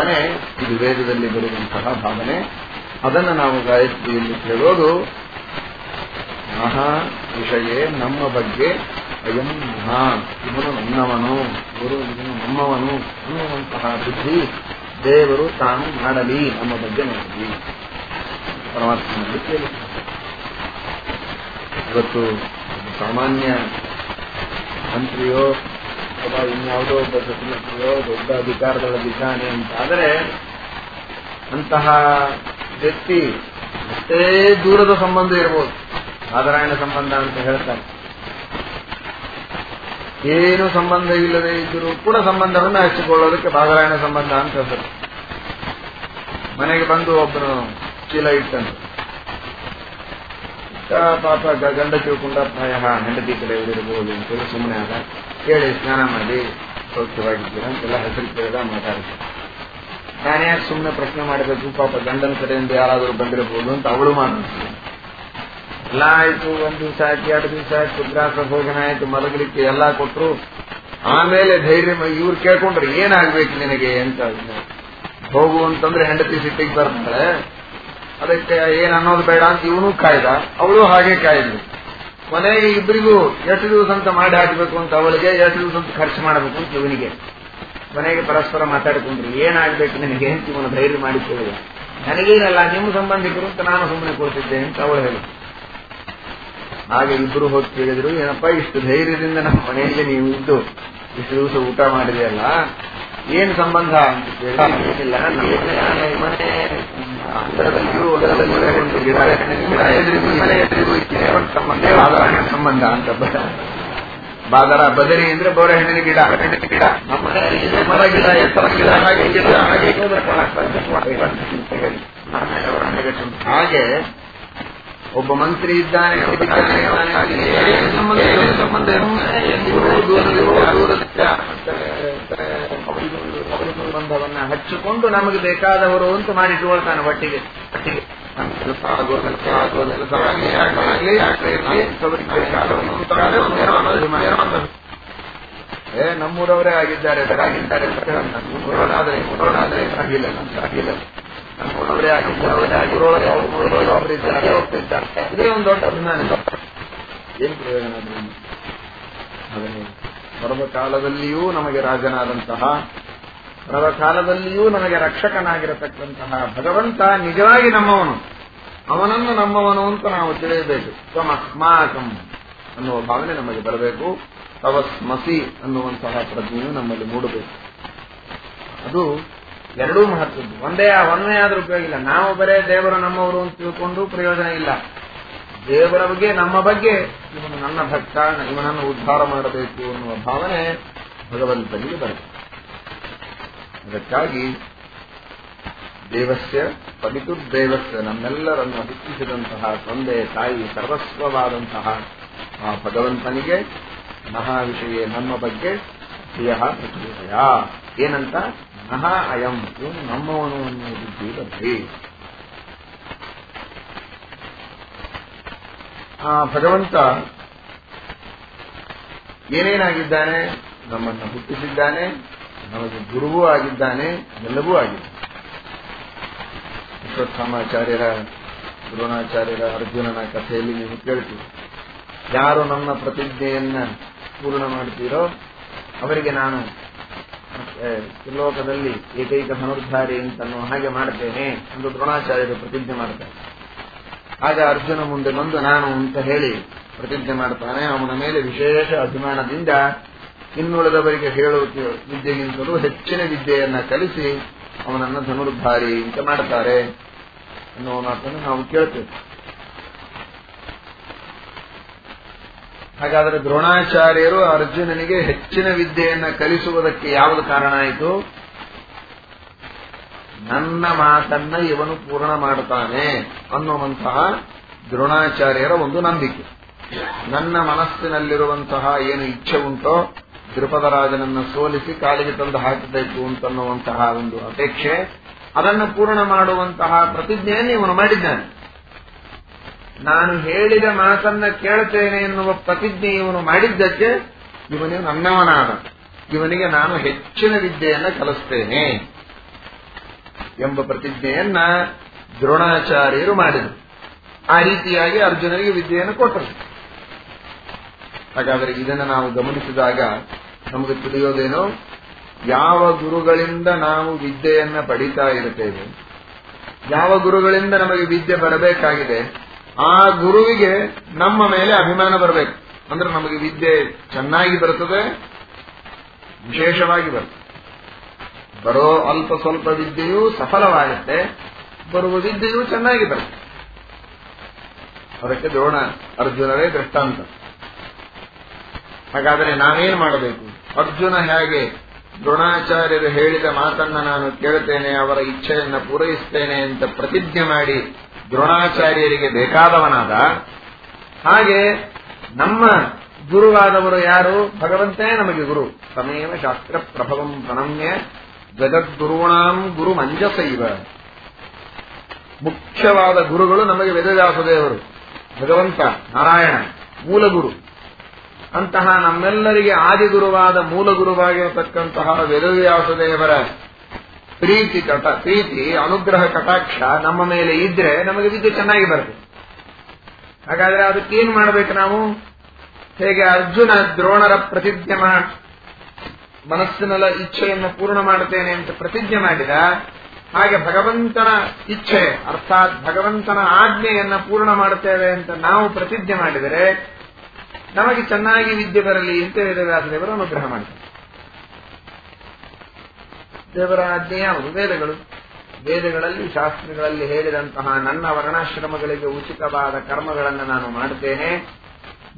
ಭಾವನೆ, ಇದು ವೇದದಲ್ಲಿ ಬರುವಂತಹ ಭಾವನೆ. ಅದನ್ನು ನಾವು ಗಾಯತ್ರಿಯಲ್ಲಿ ಕೇಳೋದು ಮಹಾ ವಿಷಯ ನಮ್ಮ ಬಗ್ಗೆ ಅಯಂ ಮಹಾ, ಇವನು ನನ್ನವನು, ಗುರು ಇವನು ನಮ್ಮವನು ಅನ್ನುವಂತಹ ಬುದ್ಧಿ ದೇವರು ತಾನು ಮಾಡಲಿ, ನಮ್ಮ ಬಗ್ಗೆ ಮಾಡಲಿ. ಪರಮಾತ್ಮನಲ್ಲಿ ಕೇಳಿ ಇವತ್ತು ಸಾಮಾನ್ಯ ಮಂತ್ರಿಯೋ ಅಥವಾ ಇನ್ಯಾವುದೋ ಒಬ್ಬ ಸಚಿವರಿಯೋ ದೊಡ್ಡ ಅಧಿಕಾರದೊಳಗಿದ್ದಾನೆ ಅಂತಾದರೆ ಅಂತಹ ವ್ಯಕ್ತಿ ಅಷ್ಟೇ ದೂರದ ಸಂಬಂಧ ಇರಬಹುದು ಸಾಧಾರಣ ಸಂಬಂಧ ಅಂತ ಹೇಳ್ತಾರೆ. ಏನು ಸಂಬಂಧ ಇಲ್ಲದೆ ಇದ್ದರೂ ಕೂಡ ಸಂಬಂಧವನ್ನು ಹಚ್ಚಿಕೊಳ್ಳೋದಕ್ಕೆ ಬಾದರಾಯಣ ಸಂಬಂಧ ಅಂತ ಹೇಳ್ತಾರೆ ಮನೆಗೆ ಬಂದು ಒಬ್ಬನು ಚೀಲ ಇಟ್ಟಂತೆ ಪಾಪ ಗಂಡ ತಿಳ್ಕೊಂಡ ಪ್ರಾಯ ಹೆಂಡತಿ ಕಡೆ ಇರಬಹುದು ಅಂತೇಳಿ ಸುಮ್ಮನೆ ಆದ ಕೇಳಿ ಸ್ನಾನ ಮಾಡಿ ಸೌಖ್ಯವಾಗಿದ್ದೀರಾ ಅಂತೆಲ್ಲ ಹೆಸರು ಕೇಳಿದ ಮಾತಾಡಿದ್ರು. ನಾನು ಯಾಕೆ ಸುಮ್ಮನೆ ಪ್ರಶ್ನೆ ಮಾಡಬೇಕು? ಪಾಪ ಗಂಡನ ಕಡೆಯಿಂದ ಯಾರಾದರೂ ಬಂದಿರಬಹುದು ಅಂತ ಅವಳು ಮಾತಾಡ್ತೀನಿ ಎಲ್ಲ ಆಯ್ತು, ಒಂದ್ ದಿವಸ ಆಯ್ತು, ಎರಡು ದಿವಸ ಆಯ್ತು ಉಗ್ರಾಸ ಭೋಜನ ಆಯ್ತು, ಮಲಗಲಿಕ್ಕೆ ಎಲ್ಲ ಕೊಟ್ಟರು ಆಮೇಲೆ ಧೈರ್ಯ ಇವ್ರು ಕೇಳ್ಕೊಂಡ್ರೆ, ಏನಾಗ್ಬೇಕು ನಿನಗೆ ಅಂತ. ಹೋಗು ಅಂತಂದ್ರೆ ಹೆಂಡತಿ ಸಿಟ್ಟಿಗೆ ಬರ್ತಾಳೆ. ಅದಕ್ಕೆ ಏನ್ ಅನ್ನೋದು ಬೇಡ ಅಂತ ಇವನು ಕಾಯ್ದ. ಅವಳು ಹಾಗೆ ಕಾಯ್ದು ಕೊನೆಗೆ ಇಬ್ಬರಿಗೂ ಎಷ್ಟು ದಿವಸ ಅಂತ ಮಾಡಿ ಹಾಕಬೇಕು ಅಂತ ಅವಳಿಗೆ ಎಷ್ಟು ದಿವಸ ಅಂತ ಖರ್ಚು ಮಾಡಬೇಕು ಅಂತ ಇವನಿಗೆ. ಮನೆಗೆ ಪರಸ್ಪರ ಮಾತಾಡಿಕೊಂಡ್ರು. ಏನಾಗ್ಬೇಕು ನನಗೆ ಅಂತ ಇವನು ಧೈರ್ಯ ಮಾಡಿ ಕೇಳಿದೆ. ನನಗೇನಲ್ಲ, ನಿಮ್ಮ ಸಂಬಂಧಿಕರು ಅಂತ ನಾನು ಸುಮ್ಮನೆ ಕೊಡ್ತಿದ್ದೆ ಅಂತ ಅವಳು ಹೇಳಿ ಹಾಗೆ ಇಬ್ಬರು ಹೋಗಿ ಕೇಳಿದ್ರು, ಏನಪ್ಪ, ಇಷ್ಟು ಧೈರ್ಯದಿಂದ ನಮ್ಮ ಮನೆಯಲ್ಲಿ ನೀವು ಇದ್ದು ಇಷ್ಟು ದಿವಸ ಊಟ ಮಾಡಿದೆಯಲ್ಲ, ಏನ್ ಸಂಬಂಧ ಅಂತ ಕೇಳಿ ಏನಿಲ್ಲ ನಮ್ಮ ಮನೆ ಅಂತರದಲ್ಲಿಯೂ ಹೊಲದಲ್ಲಿಯೂ ಒಂದು ಗಿಡ ಗಿಡ ಎದುರಿಗೂ ಮನೆ ಎದುರಿಗೂ ಇದೆ. ಒಂದು ಸಂಬಂಧ ಬಾದರ ಸಂಬಂಧ ಅಂತ ಬ- ಬಾದರ ಬದರಿ ಅಂದ್ರೆ ಬೋರೆ ಹಣ್ಣಿನ ಗಿಡ ಹಣ್ಣಿನ ಗಿಡ ನಮ್ಮ ಮನೆಯಲ್ಲಿ ಇದೆ ಮರ ಗಿಡ ಎತ್ತರ ಗಿಡ ಹಾಗೆ ಗಿಡ ಹಾಗೆ ಹಾಗೆ ಒಬ್ಬ ಮಂತ್ರಿ ಇದ್ದಾನೆ ಇದ್ದಾನೆ, ಇದ್ದಾನೆ, ಏನು ಸಂಬಂಧ ಏನು ಸಂಬಂಧವನ್ನ ಹಚ್ಚಿಕೊಂಡು ನಮಗೆ ಬೇಕಾದವರು ಅಂತ ಮಾಡಿಟ್ಕೊಳ್ತಾನೆ ಒಟ್ಟಿಗೆ. ಒಟ್ಟಿಗೆ. ಅನ್ನೋದು. ಏ, ನಮ್ಮೂರವರೇ ಆಗಿದ್ದಾರೆ. ಆಗಿದ್ದಾರೆ. ಆಗಿಲ್ಲ ಆಗಿಲ್ಲ ಇದೇ ಒಂದು ದೊಡ್ಡ ಅಭಿಮಾನ. ಏನು ಪ್ರಯೋಜನ ಅದನ್ನೇ. ಸರ್ವಕಾಲದಲ್ಲಿಯೂ ನಮಗೆ ರಾಜನಾದಂತಹ ಸರ್ವಕಾಲದಲ್ಲಿಯೂ ನಮಗೆ ರಕ್ಷಕನಾಗಿರತಕ್ಕಂತಹ ಭಗವಂತ ನಿಜವಾಗಿ ನಮ್ಮವನು. ಅವನನ್ನು ನಮ್ಮವನು ಅಂತ ನಾವು ತಿಳಿಯಬೇಕು. ತ್ವಮಸ್ಮಾಕಂ ಅನ್ನುವ ಭಾವನೆ ನಮಗೆ ಬರಬೇಕು. ತವಸ್ಮಸಿ ಅನ್ನುವಂತಹ ಪ್ರಜ್ಞೆಯು ನಮ್ಮಲ್ಲಿ ಮೂಡಬೇಕು. ಅದು ಎರಡೂ ಮಹತ್ವದ್ದು. ಒಂದೇ, ಒಂದನೇ ಆದರೂ ಉಪಯೋಗ ಇಲ್ಲ. ನಾವು ಬರೇ ದೇವರು ನಮ್ಮವರು ಅಂತ ತಿಳ್ಕೊಂಡು ಪ್ರಯೋಜನ ಇಲ್ಲ. ದೇವರ ಬಗ್ಗೆ, ನಮ್ಮ ಬಗ್ಗೆ ಇವನು ನನ್ನ ಭಕ್ತ, ಇವನನ್ನು ಉದ್ಧಾರ ಮಾಡಬೇಕು ಅನ್ನುವ ಭಾವನೆ ಭಗವಂತನಿಗೆ ಬರುತ್ತೆ ಅದಕ್ಕಾಗಿ ದೇವಸ್ಯ ಪವಿತು ದೇವಸ್ಯ ನಮ್ಮೆಲ್ಲರನ್ನು ಹುಟ್ಟಿಸಿದಂತಹ ತಂದೆ ತಾಯಿ ಸರ್ವಸ್ವವಾದಂತಹ ಆ ಭಗವಂತನಿಗೆ ಮಹಾವಿಷಯ ನಮ್ಮ ಬಗ್ಗೆ ಪ್ರಿಯ ಪ್ರಚೋದಯ. ಏನಂತ? ಮಹಾ ಅಯಂ ನಮ್ಮವನು ಅನ್ನುವ ಬುದ್ಧಿ ಬರಲಿ ಆ ಭಗವಂತ ಏನೇನಾಗಿದ್ದಾನೆ? ನಮ್ಮನ್ನು ಹುಟ್ಟಿಸಿದ್ದಾನೆ, ನಮಗೆ ಗುರುವೂ ಆಗಿದ್ದಾನೆ, ಎಲ್ಲವೂ ಆಗಿದ್ದಾನೆ. ಅಶ್ವತ್ಥಾಮಾಚಾರ್ಯರ ದ್ರೋಣಾಚಾರ್ಯರ, ಅರ್ಜುನನ ಕಥೆಯಲ್ಲಿ ನೀವು ಕೇಳ್ತೀವಿ ಯಾರು ನಮ್ಮ ಪ್ರತಿಜ್ಞೆಯನ್ನ ಪೂರ್ಣ ಮಾಡ್ತೀರೋ ಅವರಿಗೆ ನಾನು ತ್ರಿಲೋಕದಲ್ಲಿ ಏಕೈಕ ಧನುರ್ಧಾರಿ ಅಂತ ಹಾಗೆ ಮಾಡ್ತೇನೆ ಎಂದು ದ್ರೋಣಾಚಾರ್ಯರು ಪ್ರತಿಜ್ಞೆ ಮಾಡ್ತಾರೆ ಆಗ ಅರ್ಜುನ ಮುಂದೆ ಬಂದು ನಾನು ಅಂತ ಹೇಳಿ ಪ್ರತಿಜ್ಞೆ ಮಾಡ್ತಾನೆ. ಅವನ ಮೇಲೆ ವಿಶೇಷ ಅಭಿಮಾನದಿಂದ ಇನ್ನುಳಿದವರಿಗೆ ಹೇಳುವ ವಿದ್ಯೆಗಿಂತಲೂ ಹೆಚ್ಚಿನ ವಿದ್ಯೆಯನ್ನ ಕಲಿಸಿ ಅವನನ್ನು ಧನುರ್ಧಾರಿ ಅಂತ ಮಾಡ್ತಾರೆ ಅನ್ನುವ ಮಾತನ್ನು ನಾವು ಕೇಳ್ತೇವೆ. ಹಾಗಾದರೆ ದ್ರೋಣಾಚಾರ್ಯರು ಅರ್ಜುನನಿಗೆ ಹೆಚ್ಚಿನ ವಿದ್ಯೆಯನ್ನ ಕಲಿಸುವುದಕ್ಕೆ ಯಾವುದು ಕಾರಣ ಆಯಿತು? ನನ್ನ ಮಾತನ್ನ ಇವನು ಪೂರ್ಣ ಮಾಡುತ್ತಾನೆ ಅನ್ನುವಂತಹ ದ್ರೋಣಾಚಾರ್ಯರ ಒಂದು ನಂಬಿಕೆ. ನನ್ನ ಮನಸ್ಸಿನಲ್ಲಿರುವಂತಹ ಏನು ಇಚ್ಛೆ ಉಂಟೋ ದ್ರುಪದರಾಜನನ್ನ ಸೋಲಿಸಿ ಕಾಲಿಗೆ ತಂದು ಹಾಕಬೇಕು ಅಂತನ್ನುವಂತಹ ಒಂದು ಅಪೇಕ್ಷೆ, ಅದನ್ನು ಪೂರ್ಣ ಮಾಡುವಂತಹ ಪ್ರತಿಜ್ಞೆಯನ್ನು ಇವನು ಮಾಡಿದ್ದಾನೆ. ನಾನು ಹೇಳಿದ ಮಾತನ್ನ ಕೇಳ್ತೇನೆ ಎನ್ನುವ ಪ್ರತಿಜ್ಞೆ ಇವನು ಮಾಡಿದ್ದಕ್ಕೆ ಇವನಿಗೆ ನನ್ನವನಾದ. ಇವನಿಗೆ ನಾನು ಹೆಚ್ಚಿನ ವಿದ್ಯೆಯನ್ನು ಕಲಿಸ್ತೇನೆ. ಎಂಬ ಪ್ರತಿಜ್ಞೆಯನ್ನ ದ್ರೋಣಾಚಾರ್ಯರು ಮಾಡಿದರು. ಆ ರೀತಿಯಾಗಿ ಅರ್ಜುನನಿಗೆ ವಿದ್ಯೆಯನ್ನು ಕೊಟ್ಟರು. ಹಾಗಾದರೆ ಇದನ್ನು ನಾವು ಗಮನಿಸಿದಾಗ ನಮಗೆ ತಿಳಿಯೋದೇನು? ಯಾವ ಗುರುಗಳಿಂದ ನಾವು ವಿದ್ಯೆಯನ್ನ ಪಡಿತಾ ಇರುತ್ತೇವೆ, ಯಾವ ಗುರುಗಳಿಂದ ನಮಗೆ ವಿದ್ಯೆ ಬರಬೇಕಾಗಿದೆ, ಆ ಗುರುವಿಗೆ ನಮ್ಮ ಮೇಲೆ ಅಭಿಮಾನ ಬರಬೇಕು. ಅಂದ್ರೆ ನಮಗೆ ವಿದ್ಯೆ ಚೆನ್ನಾಗಿ ಬರುತ್ತದೆ, ವಿಶೇಷವಾಗಿ ಬರ್ತದೆ ಬರೋ ಅಲ್ಪ ಸ್ವಲ್ಪ ವಿದ್ಯೆಯೂ ಸಫಲವಾಗುತ್ತೆ, ಬರುವ ವಿದ್ಯೆಯೂ ಚೆನ್ನಾಗಿ ಬರುತ್ತೆ. ಅದಕ್ಕೆ ದ್ರೋಣ ಅರ್ಜುನರೇ ದೃಷ್ಟಾಂತ. ಹಾಗಾದರೆ ನಾವೇನು ಮಾಡಬೇಕು? ಅರ್ಜುನ ಹೇಗೆ ದ್ರೋಣಾಚಾರ್ಯರು ಹೇಳಿದ ಮಾತನ್ನ ನಾನು ಕೇಳುತ್ತೇನೆ, ಅವರ ಇಚ್ಛೆಯನ್ನ ಪೂರೈಸುತ್ತೇನೆ ಅಂತ ಪ್ರತಿಜ್ಞೆ ಮಾಡಿ ದ್ರೋಣಾಚಾರ್ಯರಿಗೆ ಬೇಕಾದವನಾದ ಹಾಗೆ ನಮ್ಮ ಗುರುವಾದವರು ಯಾರು? ಭಗವಂತನೇ ನಮಗೆ ಗುರು. ತಮೇವ ಶಾಸ್ತ್ರ ಪ್ರಭವಂ ಪ್ರಣಮ್ಯ ಜಗದ್ಗುರುಣಾಂ ಗುರು ಮಂಜಸೈವ. ಮುಖ್ಯವಾದ ಗುರುಗಳು ನಮಗೆ ವೇದವ್ಯಾಸದೇವರು. ಭಗವಂತ, ನಾರಾಯಣ, ಮೂಲಗುರು. ಅಂತಹ ನಮ್ಮೆಲ್ಲರಿಗೆ ಆದಿಗುರುವಾದ ಮೂಲಗುರುವಾಗಿರತಕ್ಕಂತಹ ವೇದವ್ಯಾಸದೇವರ ಪ್ರೀತಿ ಕಟ, ಪ್ರೀತಿ, ಅನುಗ್ರಹ ಕಟಾಕ್ಷ ನಮ್ಮ ಮೇಲೆ ಇದ್ರೆ ನಮಗೆ ವಿದ್ಯೆ ಚೆನ್ನಾಗಿ ಬರುತ್ತೆ. ಹಾಗಾದ್ರೆ ಅದಕ್ಕೇನು ಮಾಡಬೇಕು ನಾವು? ಹೇಗೆ ಅರ್ಜುನ ದ್ರೋಣರ ಪ್ರತಿಜ್ಞೆ ಮನಸ್ಸಿನಲ್ಲ ಇಚ್ಛೆಯನ್ನು ಪೂರ್ಣ ಮಾಡುತ್ತೇನೆ ಅಂತ ಪ್ರತಿಜ್ಞೆ ಮಾಡಿದ, ಹಾಗೆ ಭಗವಂತನ ಇಚ್ಛೆ, ಅರ್ಥಾತ್ ಭಗವಂತನ ಆಜ್ಞೆಯನ್ನು ಪೂರ್ಣ ಮಾಡುತ್ತೇವೆ ಅಂತ ನಾವು ಪ್ರತಿಜ್ಞೆ ಮಾಡಿದರೆ, ನಮಗೆ ಚೆನ್ನಾಗಿ ವಿದ್ಯೆ ಬರಲಿ ಅಂತ ವೇದವ್ಯಾಸದೇವರು ಅನುಗ್ರಹ ಮಾಡ್ತಾರೆ ದೇವರ ಆಜ್ಞೆ ಯಾವುದು? ವೇದಗಳು. ವೇದಗಳಲ್ಲಿ, ಶಾಸ್ತ್ರಗಳಲ್ಲಿ ಹೇಳಿದಂತಹ ನನ್ನ ವರ್ಣಾಶ್ರಮಗಳಿಗೆ ಉಚಿತವಾದ ಕರ್ಮಗಳನ್ನು ನಾನು ಮಾಡುತ್ತೇನೆ.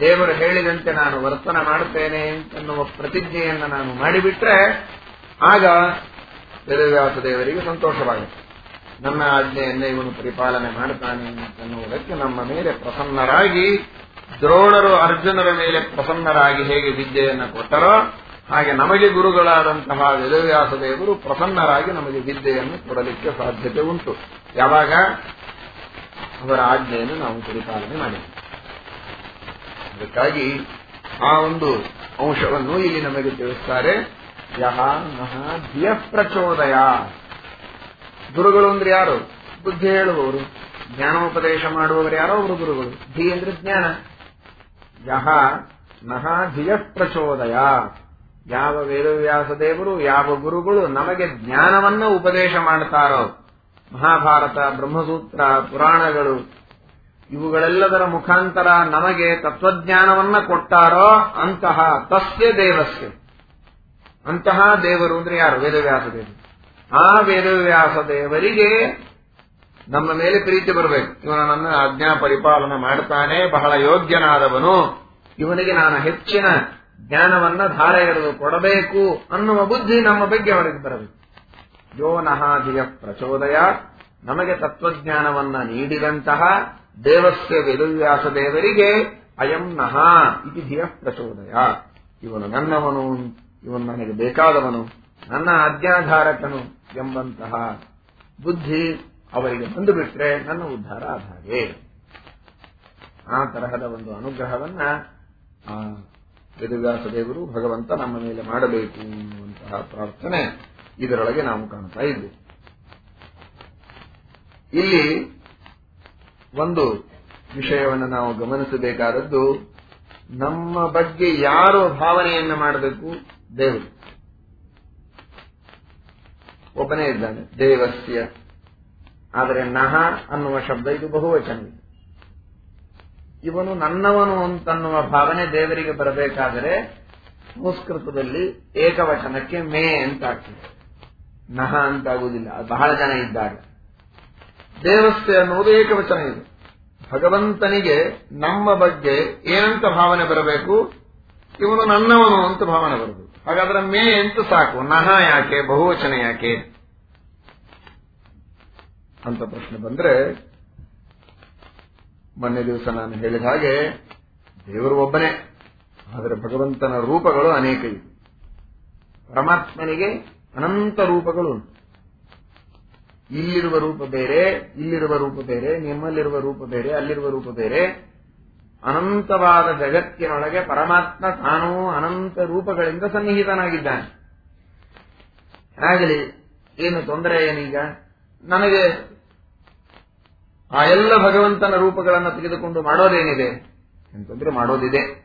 ದೇವರು ಹೇಳಿದಂತೆ ನಾನು ವರ್ತನ ಮಾಡುತ್ತೇನೆ ಅಂತನ್ನುವ ಪ್ರತಿಜ್ಞೆಯನ್ನು ನಾನು ಮಾಡಿಬಿಟ್ರೆ ಆಗ ವೇದವ್ಯಾಸ ದೇವರಿಗೆ ಸಂತೋಷವಾಗುತ್ತೆ. ನನ್ನ ಆಜ್ಞೆಯನ್ನೇ ಇವನು ಪರಿಪಾಲನೆ ಮಾಡುತ್ತಾನೆ ಎನ್ನುವುದಕ್ಕೆ ನಮ್ಮ ಮೇಲೆ ಪ್ರಸನ್ನರಾಗಿ, ದ್ರೋಣರು ಅರ್ಜುನರ ಮೇಲೆ ಪ್ರಸನ್ನರಾಗಿ ಹೇಗೆ ವಿದ್ಯೆಯನ್ನು ಕೊಟ್ಟರೋ ಹಾಗೆ ನಮಗೆ ಗುರುಗಳಾದಂತಹ ವೇದವ್ಯಾಸ ದೇವರು ಪ್ರಸನ್ನರಾಗಿ ನಮಗೆ ವಿದ್ಯೆಯನ್ನು ಕೊಡಲಿಕ್ಕೆ ಸಾಧ್ಯತೆ ಉಂಟು. ಯಾವಾಗ? ಅವರ ಆಜ್ಞೆಯನ್ನು ನಾವು ಪರಿಪಾಲನೆ ಮಾಡಿದ್ದೇವೆ. ಅದಕ್ಕಾಗಿ ಆ ಒಂದು ಅಂಶವನ್ನು ಇಲ್ಲಿ ನಮಗೆ ತಿಳಿಸ್ತಾರೆ. ಯಹ ನಹ ಧಿಯ ಪ್ರಚೋದಯ ಗುರುಗಳು ಅಂದ್ರೆ ಯಾರು? ಬುದ್ಧಿ ಹೇಳುವವರು. ಜ್ಞಾನೋಪದೇಶ ಮಾಡುವವರು ಯಾರೋ ಅವರು ಗುರುಗಳು. ಧಿ ಅಂದ್ರೆ ಜ್ಞಾನ. ಯಹ ಮಹಾ ಧಿಯ ಪ್ರಚೋದಯ ಯಾವ ವೇದವ್ಯಾಸ ದೇವರು, ಯಾವ ಗುರುಗಳು ನಮಗೆ ಜ್ಞಾನವನ್ನ ಉಪದೇಶ ಮಾಡ್ತಾರೋ, ಮಹಾಭಾರತ, ಬ್ರಹ್ಮಸೂತ್ರ, ಪುರಾಣಗಳು ಇವುಗಳೆಲ್ಲದರ ಮುಖಾಂತರ ನಮಗೆ ತತ್ವಜ್ಞಾನವನ್ನ ಕೊಟ್ಟಾರೋ ಅಂತಹ ತಸ್ಯ ದೇವಸ್ಯ. ಅಂತಹ ದೇವರು ಅಂದ್ರೆ ಯಾರು? ವೇದವ್ಯಾಸ ದೇವರು. ಆ ವೇದವ್ಯಾಸ ದೇವರಿಗೆ ನಮ್ಮ ಮೇಲೆ ಪ್ರೀತಿ ಬರಬೇಕು. ಇವನು ನನ್ನ ಆಜ್ಞಾ ಪರಿಪಾಲನೆ ಮಾಡ್ತಾನೆ, ಬಹಳ ಯೋಗ್ಯನಾದವನು. ಇವನಿಗೆ ನಾನು ಹೆಚ್ಚಿನ ಜ್ಞಾನವನ್ನ ಧಾರೆ ಎಳೆದು ಕೊಡಬೇಕು ಅನ್ನುವ ಬುದ್ಧಿ ನಮ್ಮ ಬಗ್ಗೆ ಅವರಿಗೆ ಬರಬೇಕು. ಯೋ ನಹಾಧಿಯ ಪ್ರಚೋದಯ ನಮಗೆ ತತ್ವಜ್ಞಾನವನ್ನ ನೀಡಿದಂತಹ ದೇವಸ್ಯ ವೇದವ್ಯಾಸ ದೇವರಿಗೆ ಅಯಂ ನಹ ಇತಿ ಧಿಯ ಪ್ರಚೋದಯ. ಇವನು ನನ್ನವನು, ಇವನು ನನಗೆ ಬೇಕಾದವನು, ನನ್ನ ಆಜ್ಞಾಧಾರಕನು ಎಂಬಂತಹ ಬುದ್ಧಿ ಅವರಿಗೆ ಬಂದು ಬಿಟ್ರೆ ನನ್ನ ಉದ್ಧಾರ ಆದ ಆ ತರಹದ ಒಂದು ಅನುಗ್ರಹವನ್ನ ಆ ವೇದವ್ಯಾಸ ದೇವರು ಭಗವಂತ ನಮ್ಮ ಮೇಲೆ ಮಾಡಬೇಕು ಎನ್ನುವಂತಹ ಪ್ರಾರ್ಥನೆ ಇದರೊಳಗೆ ನಾವು ಕಾಣ್ತಾ ಇದ್ವಿ. ಇಲ್ಲಿ ಒಂದು ವಿಷಯವನ್ನು ನಾವು ಗಮನಿಸಬೇಕಾದದ್ದು, ನಮ್ಮ ಬಗ್ಗೆ ಯಾರು ಭಾವನೆಯನ್ನು ಮಾಡಬೇಕು? ದೇವರು. ಒಬ್ಬನೇ ಇದ್ದಾನೆ, ದೇವಸ್ಯ. ಆದರೆ ನಹ ಅನ್ನುವ ಶಬ್ದ ಇದು ಬಹುವಚನ. ಇವನು ನನ್ನವನು ಅಂತನ್ನುವ ಭಾವನೆ ದೇವರಿಗೆ ಬರಬೇಕಾದರೆ ಸಂಸ್ಕೃತದಲ್ಲಿ ಏಕವಚನಕ್ಕೆ ಮೇ ಅಂತ ಆಗ್ತದೆ ನಹ ಅಂತಾಗುವುದಿಲ್ಲ ಬಹಳ ಜನ ಇದ್ದಾಗ ದೇವಸ್ಯ ಅನ್ನುವುದು ಏಕವಚನ ಇದೆ ಭಗವಂತನಿಗೆ ನಮ್ಮ ಬಗ್ಗೆ ಏನಂತ ಭಾವನೆ ಬರಬೇಕು? ಇವನು ನನ್ನವನು ಅಂತ ಭಾವನೆ ಬರಬೇಕು ಹಾಗಾದ್ರೆ ಮೇ ಅಂತ ಸಾಕು. ನಹ ಯಾಕೆ? ಬಹುವಚನ ಯಾಕೆ? ಅಂತ ಪ್ರಶ್ನೆ ಬಂದ್ರೆ, ಮೊನ್ನೆ ದಿವಸ ನಾನು ಹೇಳಿದ ಹಾಗೆ, ದೇವರು ಒಬ್ಬನೇ, ಆದರೆ ಭಗವಂತನ ರೂಪಗಳು ಅನೇಕ ಇವೆ. ಪರಮಾತ್ಮನಿಗೆ ಅನಂತ ರೂಪಗಳು ಉಂಟು ಇಲ್ಲಿರುವ ರೂಪ ಬೇರೆ, ಇಲ್ಲಿರುವ ರೂಪ ಬೇರೆ, ನಿಮ್ಮಲ್ಲಿರುವ ರೂಪ ಬೇರೆ, ಅಲ್ಲಿರುವ ರೂಪ ಬೇರೆ. ಅನಂತವಾದ ಜಗತ್ತಿನೊಳಗೆ ಪರಮಾತ್ಮ ತಾನೂ ಅನಂತ ರೂಪಗಳಿಂದ ಸನ್ನಿಹಿತನಾಗಿದ್ದಾನೆ. ಆಗಲಿ ಏನು ತೊಂದರೆ ಏನೀಗ? ನನಗೆ ಆ ಎಲ್ಲ ಭಗವಂತನ ರೂಪಗಳನ್ನು ತೆಗೆದುಕೊಂಡು ಮಾಡೋದೇನಿದೆ? ಅಂತಂದ್ರೆ ಮಾಡೋದಿದೆ.